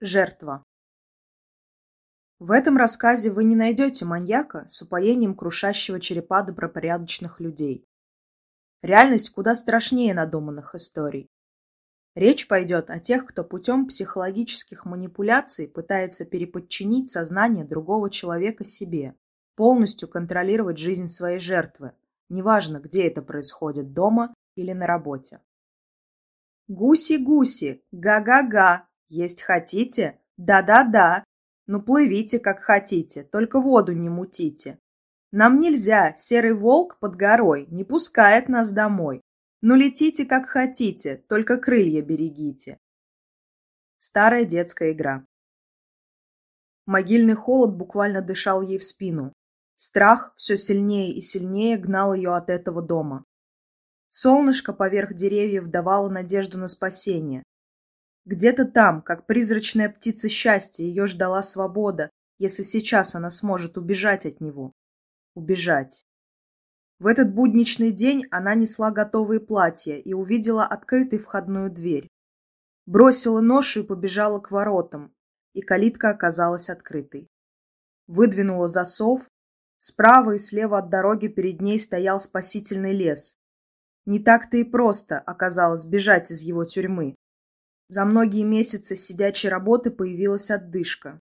Жертва. В этом рассказе вы не найдете маньяка с упоением крушащего черепа добропорядочных людей. Реальность куда страшнее надуманных историй. Речь пойдет о тех, кто путем психологических манипуляций пытается переподчинить сознание другого человека себе, полностью контролировать жизнь своей жертвы, неважно, где это происходит, дома или на работе. Гуси-гуси, га-га-га, есть хотите? Да-да-да. Ну плывите, как хотите, только воду не мутите. Нам нельзя, серый волк под горой не пускает нас домой. Ну летите, как хотите, только крылья берегите. Старая детская игра. Могильный холод буквально дышал ей в спину. Страх все сильнее и сильнее гнал ее от этого дома. Солнышко поверх деревьев давало надежду на спасение. Где-то там, как призрачная птица счастья, ее ждала свобода, если сейчас она сможет убежать от него. Убежать. В этот будничный день она несла готовые платья и увидела открытой входную дверь. Бросила ношу и побежала к воротам, и калитка оказалась открытой. Выдвинула засов. Справа и слева от дороги перед ней стоял спасительный лес. Не так-то и просто оказалось бежать из его тюрьмы. За многие месяцы сидячей работы появилась отдышка.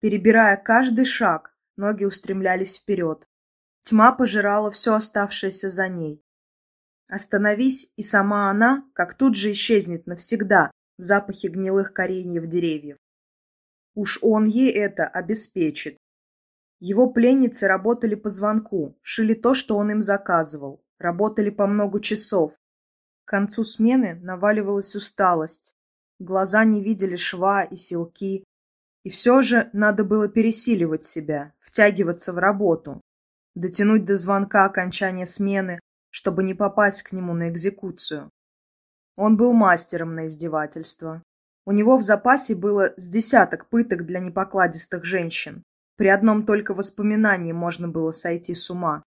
Перебирая каждый шаг, ноги устремлялись вперед. Тьма пожирала все оставшееся за ней. Остановись, и сама она, как тут же исчезнет навсегда в запахе гнилых кореньев деревьев. Уж он ей это обеспечит. Его пленницы работали по звонку, шили то, что он им заказывал, работали по много часов, к концу смены наваливалась усталость. Глаза не видели шва и силки. И все же надо было пересиливать себя, втягиваться в работу, дотянуть до звонка окончания смены, чтобы не попасть к нему на экзекуцию. Он был мастером на издевательство. У него в запасе было с десяток пыток для непокладистых женщин. При одном только воспоминании можно было сойти с ума.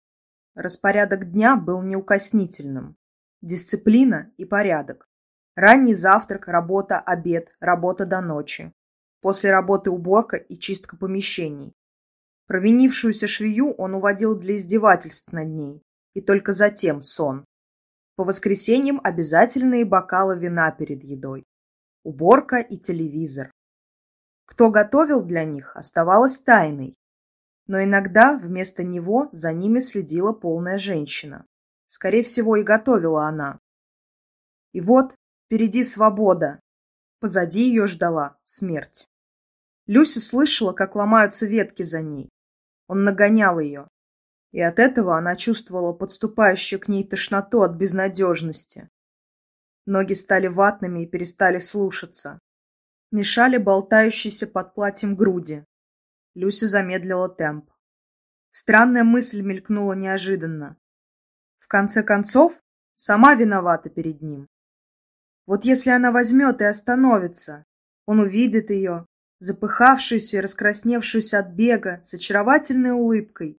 Распорядок дня был неукоснительным. Дисциплина и порядок. Ранний завтрак, работа, обед, работа до ночи. После работы уборка и чистка помещений. Провинившуюся швею он уводил для издевательств над ней. И только затем сон. По воскресеньям обязательные бокалы вина перед едой. Уборка и телевизор. Кто готовил для них, оставалось тайной. Но иногда вместо него за ними следила полная женщина. Скорее всего, и готовила она. И вот впереди свобода. Позади ее ждала смерть. Люся слышала, как ломаются ветки за ней. Он нагонял ее. И от этого она чувствовала подступающую к ней тошноту от безнадежности. Ноги стали ватными и перестали слушаться. Мешали болтающиеся под платьем груди. Люся замедлила темп. Странная мысль мелькнула неожиданно. В конце концов, сама виновата перед ним. Вот если она возьмет и остановится, он увидит ее, запыхавшуюся и раскрасневшуюся от бега, с очаровательной улыбкой.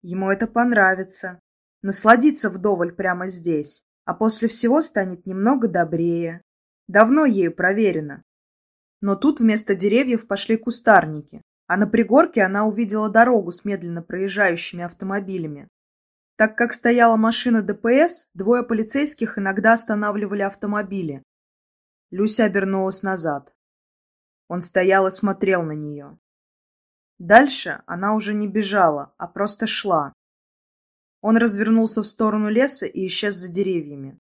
Ему это понравится. Насладиться вдоволь прямо здесь, а после всего станет немного добрее. Давно ею проверено. Но тут вместо деревьев пошли кустарники, а на пригорке она увидела дорогу с медленно проезжающими автомобилями. Так как стояла машина ДПС, двое полицейских иногда останавливали автомобили. Люся обернулась назад. Он стоял и смотрел на нее. Дальше она уже не бежала, а просто шла. Он развернулся в сторону леса и исчез за деревьями.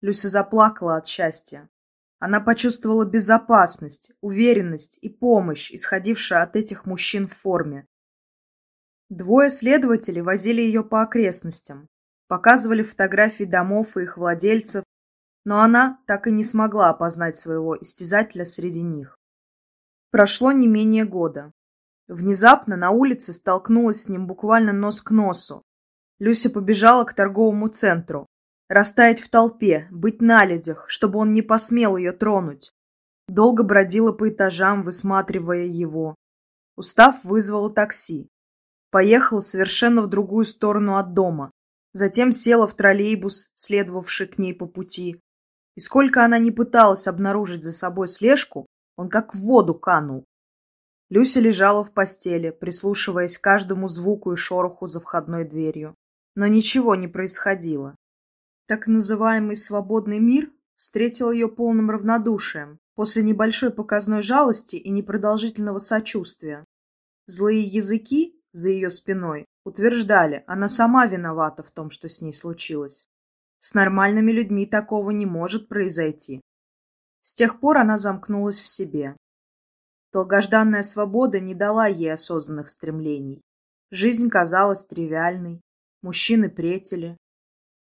Люся заплакала от счастья. Она почувствовала безопасность, уверенность и помощь, исходившую от этих мужчин в форме. Двое следователей возили ее по окрестностям, показывали фотографии домов и их владельцев, но она так и не смогла опознать своего истязателя среди них. Прошло не менее года. Внезапно на улице столкнулась с ним буквально нос к носу. Люся побежала к торговому центру. Растаять в толпе, быть на людях, чтобы он не посмел ее тронуть. Долго бродила по этажам, высматривая его. Устав вызвала такси. Поехала совершенно в другую сторону от дома. Затем села в троллейбус, следовавший к ней по пути. И сколько она не пыталась обнаружить за собой слежку, Он как в воду канул. Люся лежала в постели, прислушиваясь к каждому звуку и шороху за входной дверью. Но ничего не происходило. Так называемый свободный мир встретил ее полным равнодушием, после небольшой показной жалости и непродолжительного сочувствия. Злые языки за ее спиной утверждали, она сама виновата в том, что с ней случилось. С нормальными людьми такого не может произойти. С тех пор она замкнулась в себе. Долгожданная свобода не дала ей осознанных стремлений. Жизнь казалась тривиальной, мужчины претели.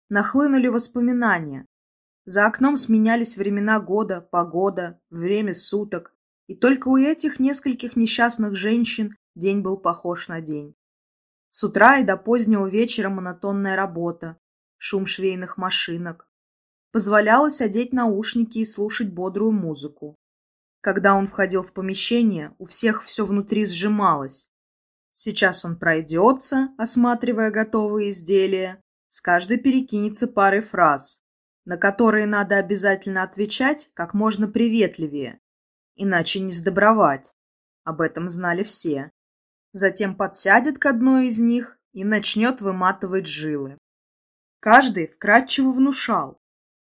Нахлынули воспоминания. За окном сменялись времена года, погода, время суток, и только у этих нескольких несчастных женщин день был похож на день. С утра и до позднего вечера монотонная работа, шум швейных машинок. Позволялось одеть наушники и слушать бодрую музыку. Когда он входил в помещение, у всех все внутри сжималось. Сейчас он пройдется, осматривая готовые изделия, с каждой перекинется парой фраз, на которые надо обязательно отвечать как можно приветливее, иначе не сдобровать. Об этом знали все. Затем подсядет к одной из них и начнет выматывать жилы. Каждый вкратчиво внушал.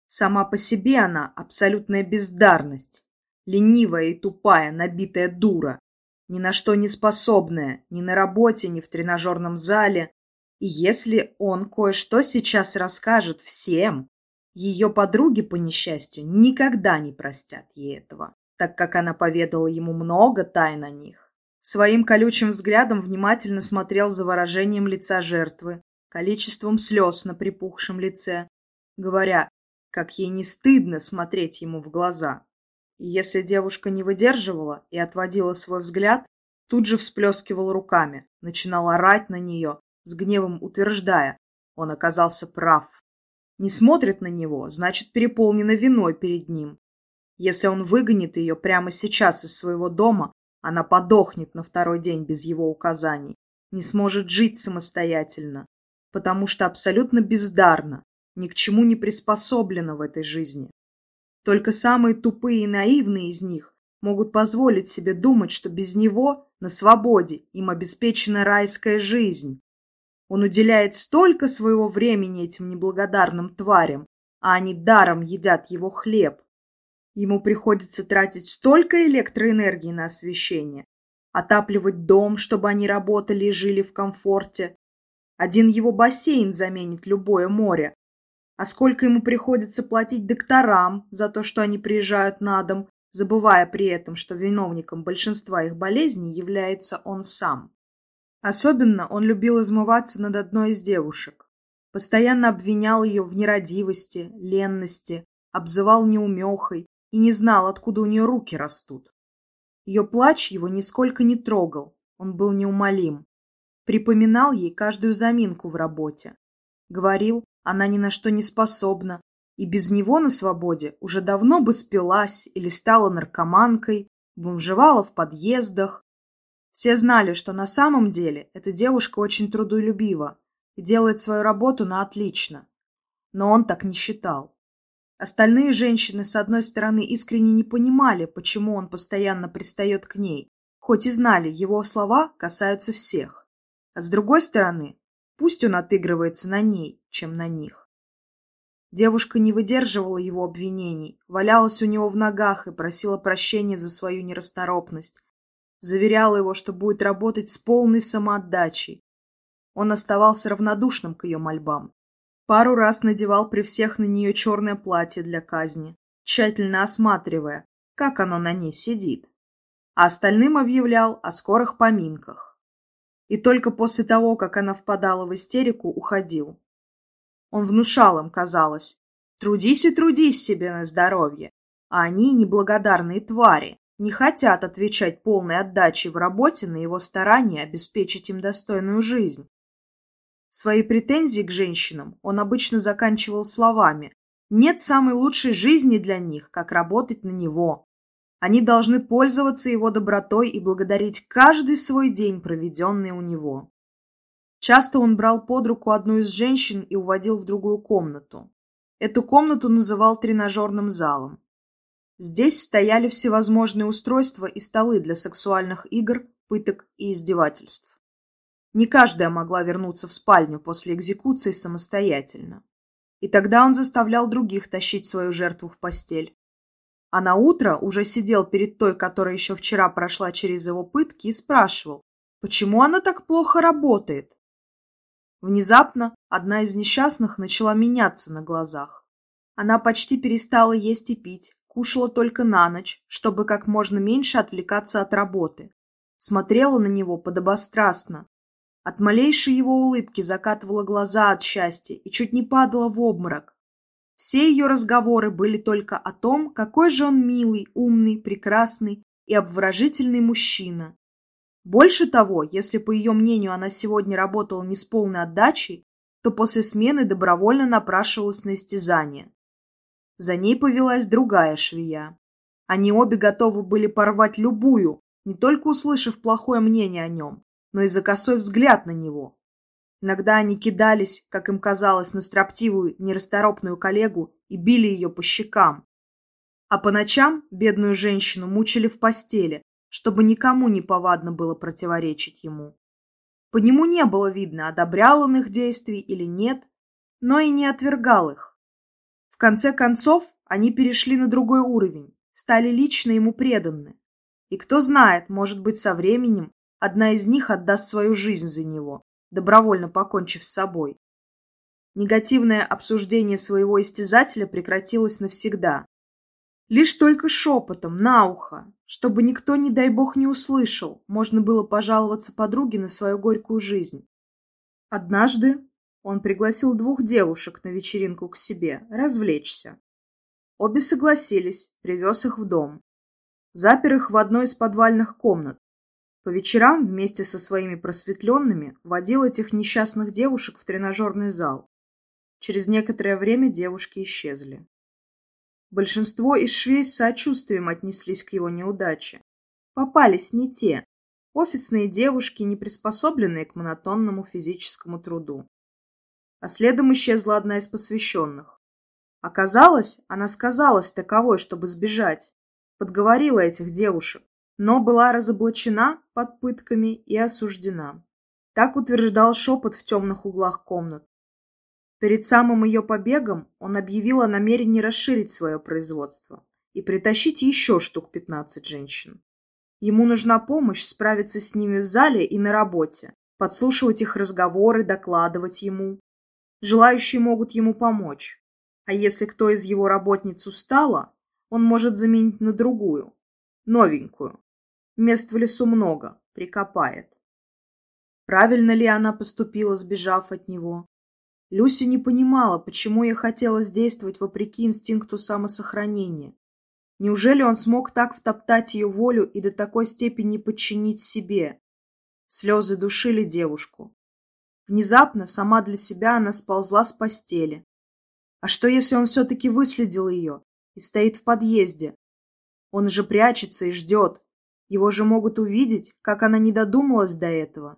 Сама по себе она абсолютная бездарность, ленивая и тупая, набитая дура, ни на что не способная, ни на работе, ни в тренажерном зале. И если он кое-что сейчас расскажет всем, ее подруги, по несчастью, никогда не простят ей этого, так как она поведала ему много тайн о них. Своим колючим взглядом внимательно смотрел за выражением лица жертвы, количеством слез на припухшем лице, говоря, как ей не стыдно смотреть ему в глаза. И если девушка не выдерживала и отводила свой взгляд, тут же всплескивал руками, начинал орать на нее, с гневом утверждая, он оказался прав. Не смотрит на него, значит, переполнена виной перед ним. Если он выгонит ее прямо сейчас из своего дома, она подохнет на второй день без его указаний, не сможет жить самостоятельно, потому что абсолютно бездарна, ни к чему не приспособлена в этой жизни. Только самые тупые и наивные из них могут позволить себе думать, что без него на свободе им обеспечена райская жизнь. Он уделяет столько своего времени этим неблагодарным тварям, а они даром едят его хлеб. Ему приходится тратить столько электроэнергии на освещение, отапливать дом, чтобы они работали и жили в комфорте. Один его бассейн заменит любое море, а сколько ему приходится платить докторам за то, что они приезжают на дом, забывая при этом, что виновником большинства их болезней является он сам. Особенно он любил измываться над одной из девушек. Постоянно обвинял ее в нерадивости, ленности, обзывал неумехой и не знал, откуда у нее руки растут. Ее плач его нисколько не трогал, он был неумолим. Припоминал ей каждую заминку в работе. Говорил, она ни на что не способна, и без него на свободе уже давно бы спилась или стала наркоманкой, бомжевала в подъездах. Все знали, что на самом деле эта девушка очень трудолюбива и делает свою работу на отлично. Но он так не считал. Остальные женщины, с одной стороны, искренне не понимали, почему он постоянно пристает к ней, хоть и знали, его слова касаются всех. А с другой стороны, пусть он отыгрывается на ней, чем на них. Девушка не выдерживала его обвинений, валялась у него в ногах и просила прощения за свою нерасторопность. Заверяла его, что будет работать с полной самоотдачей. Он оставался равнодушным к ее мольбам. Пару раз надевал при всех на нее черное платье для казни, тщательно осматривая, как оно на ней сидит. А остальным объявлял о скорых поминках. И только после того, как она впадала в истерику, уходил. Он внушал им, казалось, трудись и трудись себе на здоровье. А они, неблагодарные твари, не хотят отвечать полной отдачей в работе на его старания обеспечить им достойную жизнь. Свои претензии к женщинам он обычно заканчивал словами «Нет самой лучшей жизни для них, как работать на него». Они должны пользоваться его добротой и благодарить каждый свой день, проведенный у него. Часто он брал под руку одну из женщин и уводил в другую комнату. Эту комнату называл тренажерным залом. Здесь стояли всевозможные устройства и столы для сексуальных игр, пыток и издевательств. Не каждая могла вернуться в спальню после экзекуции самостоятельно. И тогда он заставлял других тащить свою жертву в постель. А на утро уже сидел перед той, которая еще вчера прошла через его пытки, и спрашивал, почему она так плохо работает. Внезапно одна из несчастных начала меняться на глазах. Она почти перестала есть и пить, кушала только на ночь, чтобы как можно меньше отвлекаться от работы. Смотрела на него подобострастно, от малейшей его улыбки закатывала глаза от счастья и чуть не падала в обморок. Все ее разговоры были только о том, какой же он милый, умный, прекрасный и обворожительный мужчина. Больше того, если, по ее мнению, она сегодня работала не с полной отдачей, то после смены добровольно напрашивалась на истязание. За ней повелась другая швея. Они обе готовы были порвать любую, не только услышав плохое мнение о нем, но и за косой взгляд на него. Иногда они кидались, как им казалось, на строптивую, нерасторопную коллегу и били ее по щекам. А по ночам бедную женщину мучили в постели, чтобы никому не повадно было противоречить ему. По нему не было видно, одобрял он их действий или нет, но и не отвергал их. В конце концов, они перешли на другой уровень, стали лично ему преданы. И кто знает, может быть, со временем Одна из них отдаст свою жизнь за него, добровольно покончив с собой. Негативное обсуждение своего истязателя прекратилось навсегда. Лишь только шепотом, на ухо, чтобы никто, не дай бог, не услышал, можно было пожаловаться подруге на свою горькую жизнь. Однажды он пригласил двух девушек на вечеринку к себе, развлечься. Обе согласились, привез их в дом. Запер их в одной из подвальных комнат, по вечерам вместе со своими просветленными водил этих несчастных девушек в тренажерный зал. Через некоторое время девушки исчезли. Большинство из швей с сочувствием отнеслись к его неудаче. Попались не те. Офисные девушки, не приспособленные к монотонному физическому труду. А следом исчезла одна из посвященных. Оказалось, она сказалась таковой, чтобы сбежать. Подговорила этих девушек но была разоблачена под пытками и осуждена. Так утверждал шепот в темных углах комнат. Перед самым ее побегом он объявил о намерении расширить свое производство и притащить еще штук 15 женщин. Ему нужна помощь справиться с ними в зале и на работе, подслушивать их разговоры, докладывать ему. Желающие могут ему помочь. А если кто из его работниц устала, он может заменить на другую, новенькую, Мест в лесу много, прикопает. Правильно ли она поступила, сбежав от него? Люся не понимала, почему ей хотелось действовать вопреки инстинкту самосохранения. Неужели он смог так втоптать ее волю и до такой степени подчинить себе? Слезы душили девушку. Внезапно, сама для себя, она сползла с постели. А что, если он все-таки выследил ее и стоит в подъезде? Он же прячется и ждет, его же могут увидеть, как она не додумалась до этого.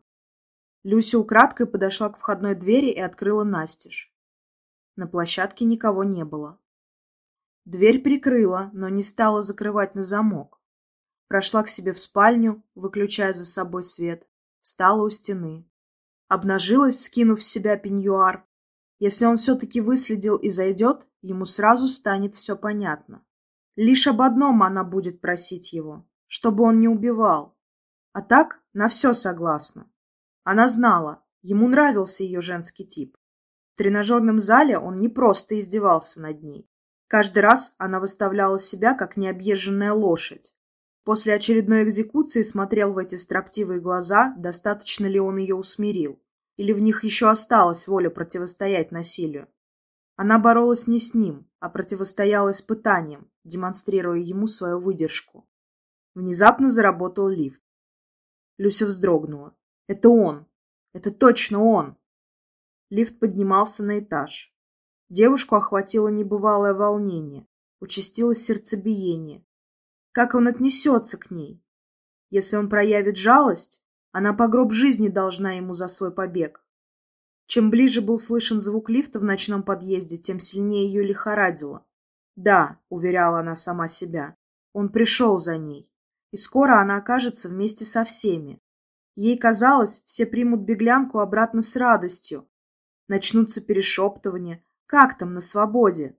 Люся украдкой подошла к входной двери и открыла настежь. На площадке никого не было. Дверь прикрыла, но не стала закрывать на замок. Прошла к себе в спальню, выключая за собой свет, встала у стены. Обнажилась, скинув с себя пеньюар. Если он все-таки выследил и зайдет, ему сразу станет все понятно. Лишь об одном она будет просить его чтобы он не убивал. А так на все согласна. Она знала, ему нравился ее женский тип. В тренажерном зале он не просто издевался над ней. Каждый раз она выставляла себя как необъезженная лошадь. После очередной экзекуции смотрел в эти строптивые глаза, достаточно ли он ее усмирил, или в них еще осталась воля противостоять насилию. Она боролась не с ним, а противостояла испытаниям, демонстрируя ему свою выдержку. Внезапно заработал лифт. Люся вздрогнула. Это он. Это точно он. Лифт поднимался на этаж. Девушку охватило небывалое волнение. Участилось сердцебиение. Как он отнесется к ней? Если он проявит жалость, она по гроб жизни должна ему за свой побег. Чем ближе был слышен звук лифта в ночном подъезде, тем сильнее ее лихорадило. Да, уверяла она сама себя, он пришел за ней, и скоро она окажется вместе со всеми. Ей казалось, все примут беглянку обратно с радостью. Начнутся перешептывания, как там на свободе.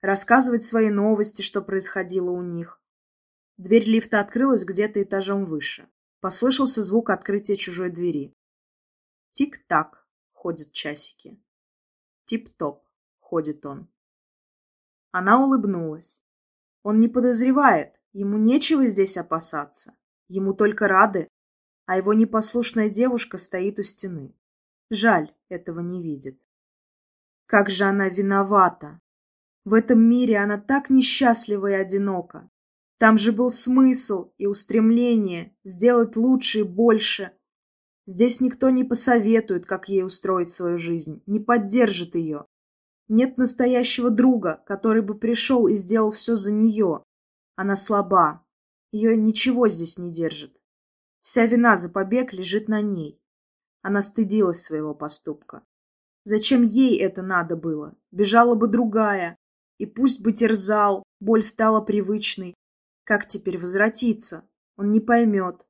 Рассказывать свои новости, что происходило у них. Дверь лифта открылась где-то этажом выше. Послышался звук открытия чужой двери. Тик-так ходят часики. Тип-топ ходит он. Она улыбнулась. Он не подозревает, ему нечего здесь опасаться. Ему только рады, а его непослушная девушка стоит у стены. Жаль, этого не видит. Как же она виновата! В этом мире она так несчастлива и одинока. Там же был смысл и устремление сделать лучше и больше. Здесь никто не посоветует, как ей устроить свою жизнь, не поддержит ее. Нет настоящего друга, который бы пришел и сделал все за нее. Она слаба. Ее ничего здесь не держит. Вся вина за побег лежит на ней. Она стыдилась своего поступка. Зачем ей это надо было? Бежала бы другая. И пусть бы терзал, боль стала привычной. Как теперь возвратиться? Он не поймет.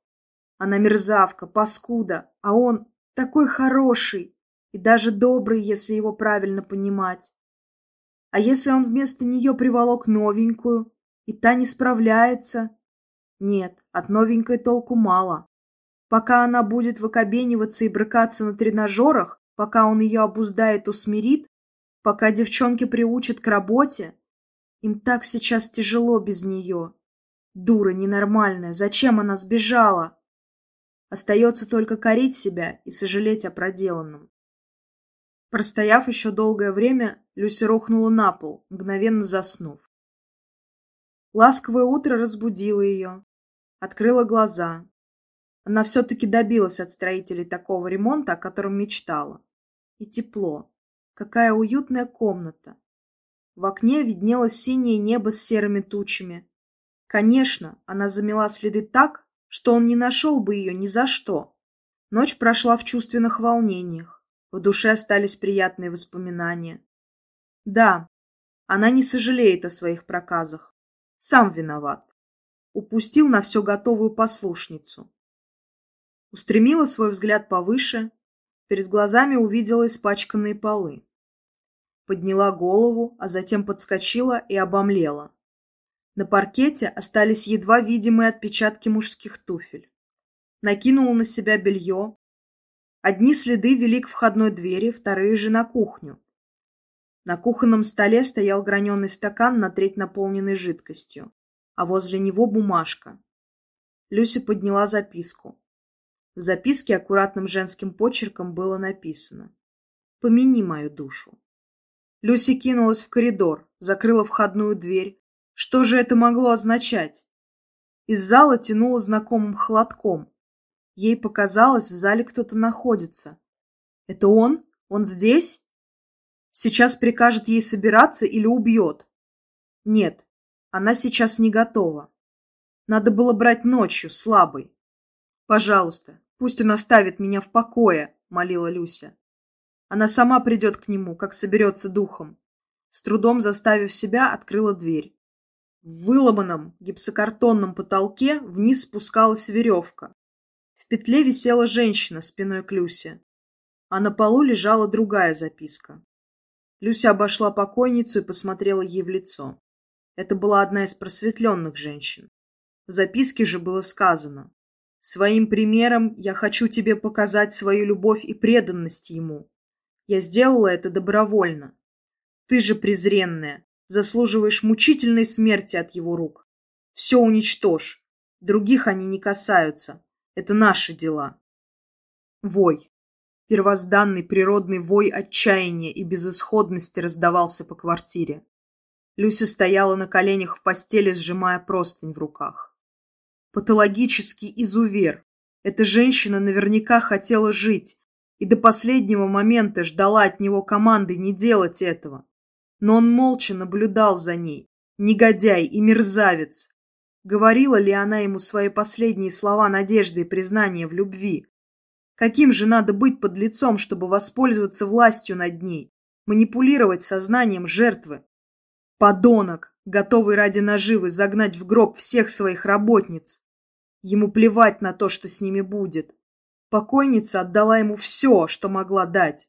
Она мерзавка, паскуда, а он такой хороший и даже добрый, если его правильно понимать. А если он вместо нее приволок новенькую, и та не справляется? Нет, от новенькой толку мало. Пока она будет выкобениваться и брыкаться на тренажерах, пока он ее обуздает, усмирит, пока девчонки приучат к работе, им так сейчас тяжело без нее. Дура ненормальная, зачем она сбежала? Остается только корить себя и сожалеть о проделанном. Простояв еще долгое время, Люся рухнула на пол, мгновенно заснув. Ласковое утро разбудило ее. Открыла глаза. Она все-таки добилась от строителей такого ремонта, о котором мечтала. И тепло. Какая уютная комната. В окне виднелось синее небо с серыми тучами. Конечно, она замела следы так, что он не нашел бы ее ни за что. Ночь прошла в чувственных волнениях. В душе остались приятные воспоминания. Да, она не сожалеет о своих проказах. Сам виноват. Упустил на все готовую послушницу. Устремила свой взгляд повыше. Перед глазами увидела испачканные полы. Подняла голову, а затем подскочила и обомлела. На паркете остались едва видимые отпечатки мужских туфель. Накинула на себя белье. Одни следы вели к входной двери, вторые же на кухню. На кухонном столе стоял граненый стакан на треть наполненный жидкостью, а возле него бумажка. Люся подняла записку. В записке аккуратным женским почерком было написано «Помяни мою душу». Люся кинулась в коридор, закрыла входную дверь, что же это могло означать? Из зала тянуло знакомым холодком. Ей показалось, в зале кто-то находится. Это он? Он здесь? Сейчас прикажет ей собираться или убьет? Нет, она сейчас не готова. Надо было брать ночью, слабой. Пожалуйста, пусть он оставит меня в покое, молила Люся. Она сама придет к нему, как соберется духом. С трудом заставив себя, открыла дверь. В выломанном гипсокартонном потолке вниз спускалась веревка. В петле висела женщина спиной к Люсе, а на полу лежала другая записка. Люся обошла покойницу и посмотрела ей в лицо. Это была одна из просветленных женщин. В записке же было сказано «Своим примером я хочу тебе показать свою любовь и преданность ему. Я сделала это добровольно. Ты же, презренная, Заслуживаешь мучительной смерти от его рук. Все уничтожь. Других они не касаются. Это наши дела. Вой. Первозданный природный вой отчаяния и безысходности раздавался по квартире. Люся стояла на коленях в постели, сжимая простынь в руках. Патологический изувер. Эта женщина наверняка хотела жить и до последнего момента ждала от него команды не делать этого но он молча наблюдал за ней. Негодяй и мерзавец. Говорила ли она ему свои последние слова надежды и признания в любви? Каким же надо быть под лицом, чтобы воспользоваться властью над ней, манипулировать сознанием жертвы? Подонок, готовый ради наживы загнать в гроб всех своих работниц. Ему плевать на то, что с ними будет. Покойница отдала ему все, что могла дать.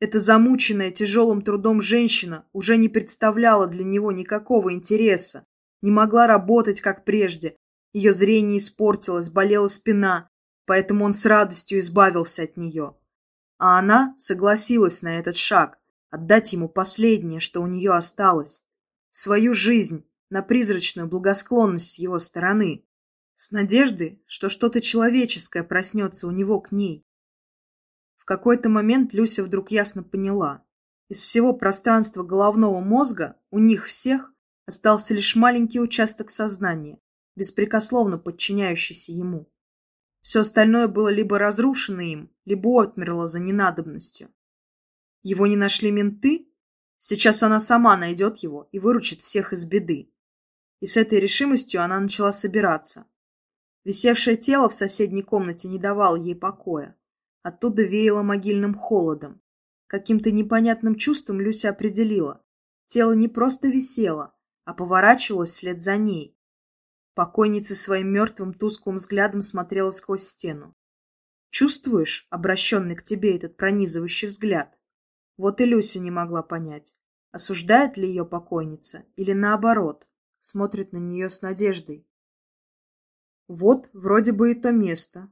Эта замученная тяжелым трудом женщина уже не представляла для него никакого интереса, не могла работать, как прежде. Ее зрение испортилось, болела спина, поэтому он с радостью избавился от нее. А она согласилась на этот шаг, отдать ему последнее, что у нее осталось. Свою жизнь на призрачную благосклонность с его стороны. С надеждой, что что-то человеческое проснется у него к ней какой-то момент Люся вдруг ясно поняла. Из всего пространства головного мозга у них всех остался лишь маленький участок сознания, беспрекословно подчиняющийся ему. Все остальное было либо разрушено им, либо отмерло за ненадобностью. Его не нашли менты? Сейчас она сама найдет его и выручит всех из беды. И с этой решимостью она начала собираться. Висевшее тело в соседней комнате не давало ей покоя. Оттуда веяло могильным холодом. Каким-то непонятным чувством Люся определила. Тело не просто висело, а поворачивалось вслед за ней. Покойница своим мертвым тусклым взглядом смотрела сквозь стену. Чувствуешь, обращенный к тебе этот пронизывающий взгляд? Вот и Люся не могла понять, осуждает ли ее покойница или наоборот, смотрит на нее с надеждой. Вот вроде бы и то место,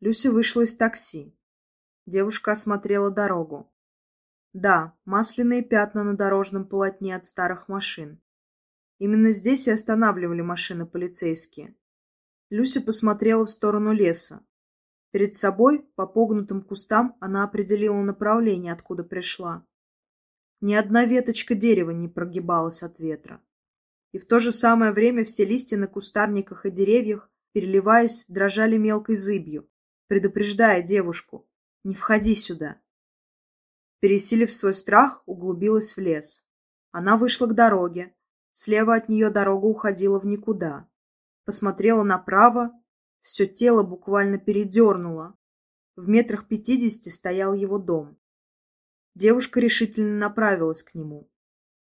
Люся вышла из такси. Девушка осмотрела дорогу. Да, масляные пятна на дорожном полотне от старых машин. Именно здесь и останавливали машины полицейские. Люся посмотрела в сторону леса. Перед собой, по погнутым кустам, она определила направление, откуда пришла. Ни одна веточка дерева не прогибалась от ветра. И в то же самое время все листья на кустарниках и деревьях, переливаясь, дрожали мелкой зыбью, предупреждая девушку «Не входи сюда». Пересилив свой страх, углубилась в лес. Она вышла к дороге. Слева от нее дорога уходила в никуда. Посмотрела направо, все тело буквально передернуло. В метрах пятидесяти стоял его дом. Девушка решительно направилась к нему.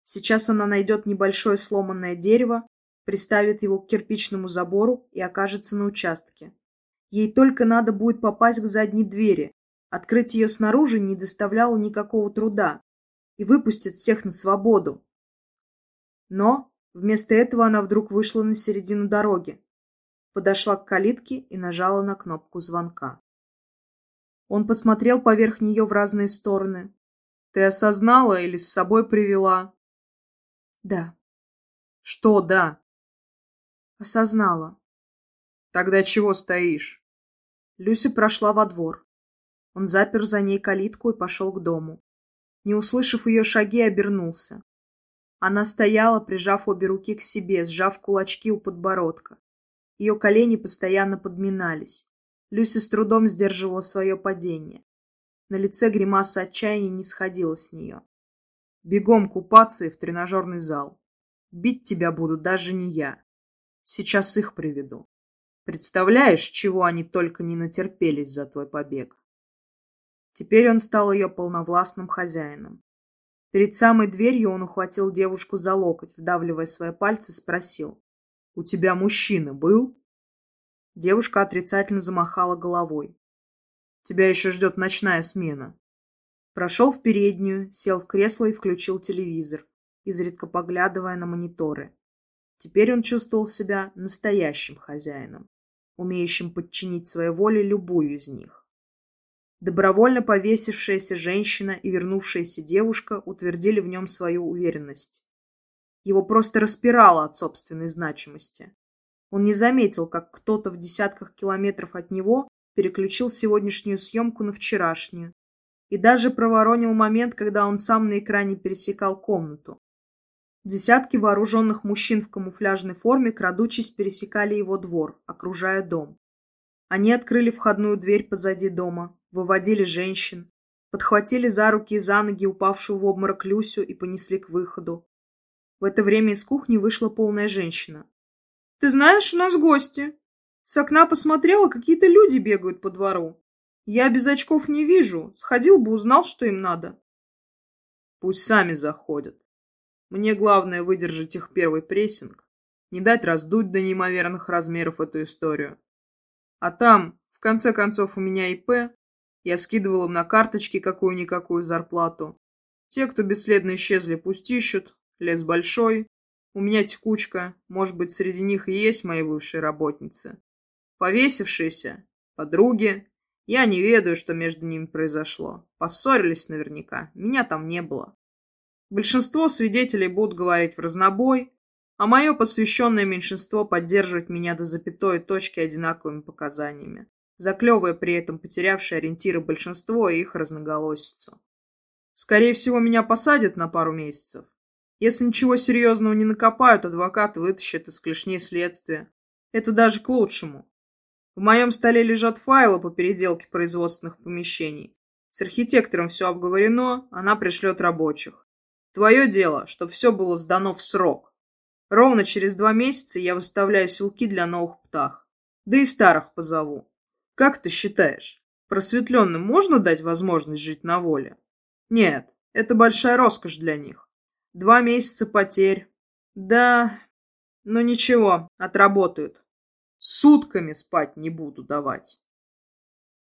Сейчас она найдет небольшое сломанное дерево, приставит его к кирпичному забору и окажется на участке. Ей только надо будет попасть к задней двери. Открыть ее снаружи не доставляло никакого труда. И выпустит всех на свободу. Но вместо этого она вдруг вышла на середину дороги. Подошла к калитке и нажала на кнопку звонка. Он посмотрел поверх нее в разные стороны. «Ты осознала или с собой привела?» «Да». «Что «да»?» «Осознала». «Тогда чего стоишь?» Люся прошла во двор. Он запер за ней калитку и пошел к дому. Не услышав ее шаги, обернулся. Она стояла, прижав обе руки к себе, сжав кулачки у подбородка. Ее колени постоянно подминались. Люся с трудом сдерживала свое падение. На лице гримаса отчаяния не сходила с нее. «Бегом купаться и в тренажерный зал. Бить тебя буду даже не я. Сейчас их приведу». Представляешь, чего они только не натерпелись за твой побег. Теперь он стал ее полновластным хозяином. Перед самой дверью он ухватил девушку за локоть, вдавливая свои пальцы, спросил. «У тебя мужчина был?» Девушка отрицательно замахала головой. «Тебя еще ждет ночная смена». Прошел в переднюю, сел в кресло и включил телевизор, изредка поглядывая на мониторы. Теперь он чувствовал себя настоящим хозяином умеющим подчинить своей воле любую из них. Добровольно повесившаяся женщина и вернувшаяся девушка утвердили в нем свою уверенность. Его просто распирало от собственной значимости. Он не заметил, как кто-то в десятках километров от него переключил сегодняшнюю съемку на вчерашнюю. И даже проворонил момент, когда он сам на экране пересекал комнату. Десятки вооруженных мужчин в камуфляжной форме, крадучись, пересекали его двор, окружая дом. Они открыли входную дверь позади дома, выводили женщин, подхватили за руки и за ноги упавшую в обморок Люсю и понесли к выходу. В это время из кухни вышла полная женщина. «Ты знаешь, у нас гости. С окна посмотрела, какие-то люди бегают по двору. Я без очков не вижу. Сходил бы, узнал, что им надо». «Пусть сами заходят», Мне главное выдержать их первый прессинг, не дать раздуть до неимоверных размеров эту историю. А там, в конце концов, у меня ИП, я скидывал им на карточки какую-никакую зарплату. Те, кто бесследно исчезли, пусть ищут, лес большой, у меня текучка, может быть, среди них и есть мои бывшие работницы. Повесившиеся, подруги, я не ведаю, что между ними произошло. Поссорились наверняка, меня там не было. Большинство свидетелей будут говорить в разнобой, а мое посвященное меньшинство поддерживать меня до запятой точки одинаковыми показаниями, заклевывая при этом потерявшие ориентиры большинство и их разноголосицу. Скорее всего, меня посадят на пару месяцев. Если ничего серьезного не накопают, адвокат вытащит из клешней следствия. Это даже к лучшему. В моем столе лежат файлы по переделке производственных помещений. С архитектором все обговорено, она пришлет рабочих. Твое дело, чтобы все было сдано в срок. Ровно через два месяца я выставляю селки для новых птах. Да и старых позову. Как ты считаешь, просветленным можно дать возможность жить на воле? Нет, это большая роскошь для них. Два месяца потерь. Да, но ничего, отработают. Сутками спать не буду давать.